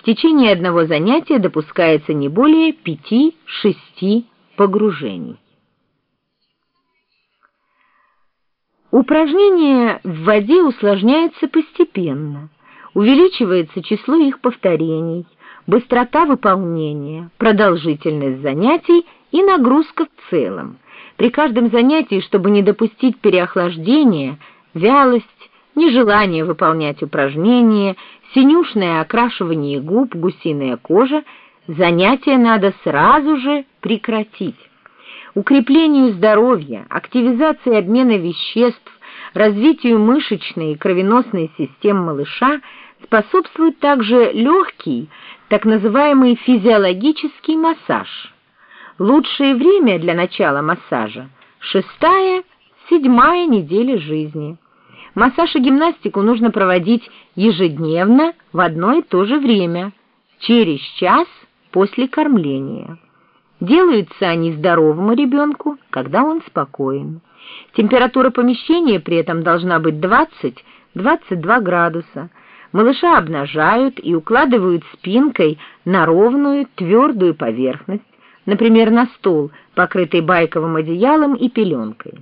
В течение одного занятия допускается не более 5-6 погружений. Упражнение в воде усложняется постепенно, увеличивается число их повторений, быстрота выполнения, продолжительность занятий и нагрузка в целом. При каждом занятии, чтобы не допустить переохлаждения, вялость, нежелание выполнять упражнения, синюшное окрашивание губ, гусиная кожа, занятие надо сразу же прекратить. Укреплению здоровья, активизации обмена веществ, развитию мышечной и кровеносной систем малыша способствует также легкий, так называемый физиологический массаж. Лучшее время для начала массажа – шестая, седьмая неделя жизни. Массаж и гимнастику нужно проводить ежедневно в одно и то же время, через час после кормления. Делаются они здоровому ребенку, когда он спокоен. Температура помещения при этом должна быть 20-22 градуса. Малыша обнажают и укладывают спинкой на ровную твердую поверхность, например, на стол, покрытый байковым одеялом и пеленкой.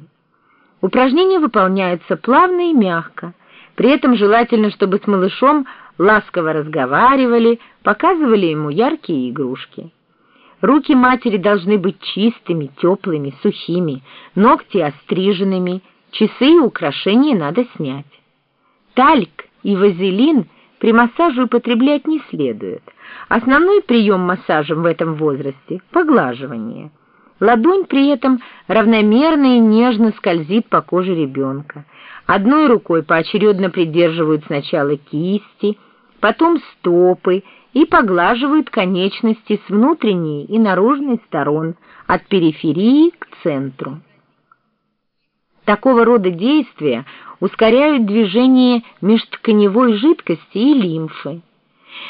Упражнения выполняются плавно и мягко. При этом желательно, чтобы с малышом ласково разговаривали, показывали ему яркие игрушки. Руки матери должны быть чистыми, теплыми, сухими, ногти остриженными, часы и украшения надо снять. Тальк и вазелин при массаже употреблять не следует. Основной прием массажа в этом возрасте – поглаживание – Ладонь при этом равномерно и нежно скользит по коже ребенка. Одной рукой поочередно придерживают сначала кисти, потом стопы и поглаживают конечности с внутренней и наружной сторон, от периферии к центру. Такого рода действия ускоряют движение межтканевой жидкости и лимфы.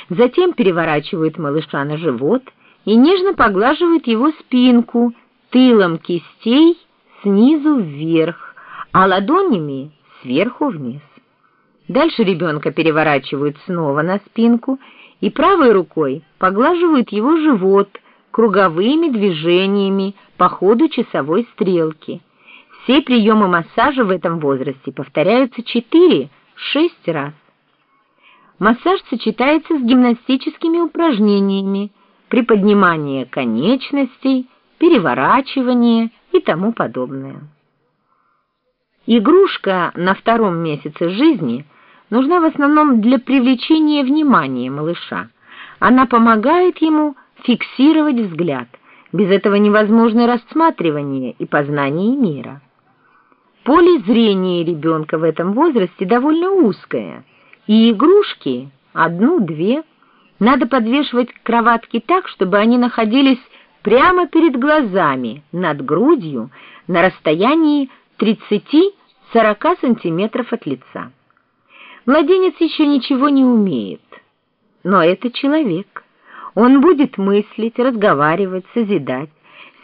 Затем переворачивают малыша на живот – и нежно поглаживает его спинку тылом кистей снизу вверх, а ладонями сверху вниз. Дальше ребенка переворачивают снова на спинку и правой рукой поглаживают его живот круговыми движениями по ходу часовой стрелки. Все приемы массажа в этом возрасте повторяются 4-6 раз. Массаж сочетается с гимнастическими упражнениями, приподнимание конечностей, переворачивание и тому подобное. Игрушка на втором месяце жизни нужна в основном для привлечения внимания малыша. Она помогает ему фиксировать взгляд. Без этого невозможно рассматривание и познание мира. Поле зрения ребенка в этом возрасте довольно узкое, и игрушки одну-две – надо подвешивать кроватки так, чтобы они находились прямо перед глазами, над грудью, на расстоянии 30-40 сантиметров от лица. Младенец еще ничего не умеет, но это человек. Он будет мыслить, разговаривать, созидать.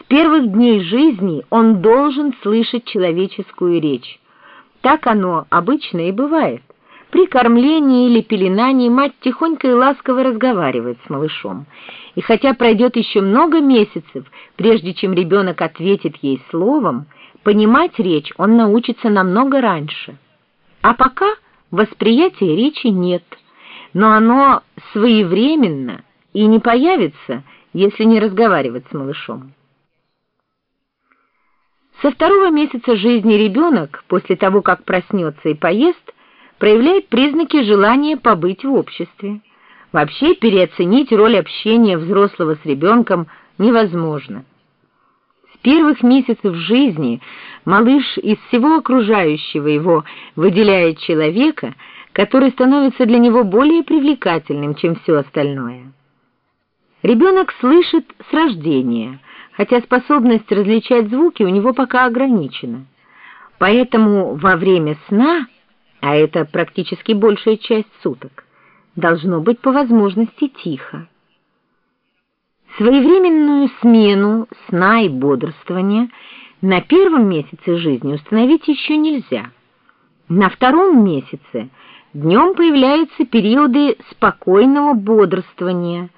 С первых дней жизни он должен слышать человеческую речь. Так оно обычно и бывает. При кормлении или пеленании мать тихонько и ласково разговаривает с малышом. И хотя пройдет еще много месяцев, прежде чем ребенок ответит ей словом, понимать речь он научится намного раньше. А пока восприятия речи нет, но оно своевременно и не появится, если не разговаривать с малышом. Со второго месяца жизни ребенок, после того, как проснется и поест, проявляет признаки желания побыть в обществе. Вообще переоценить роль общения взрослого с ребенком невозможно. С первых месяцев жизни малыш из всего окружающего его выделяет человека, который становится для него более привлекательным, чем все остальное. Ребенок слышит с рождения, хотя способность различать звуки у него пока ограничена. Поэтому во время сна а это практически большая часть суток, должно быть по возможности тихо. Своевременную смену сна и бодрствования на первом месяце жизни установить еще нельзя. На втором месяце Днем появляются периоды спокойного бодрствования,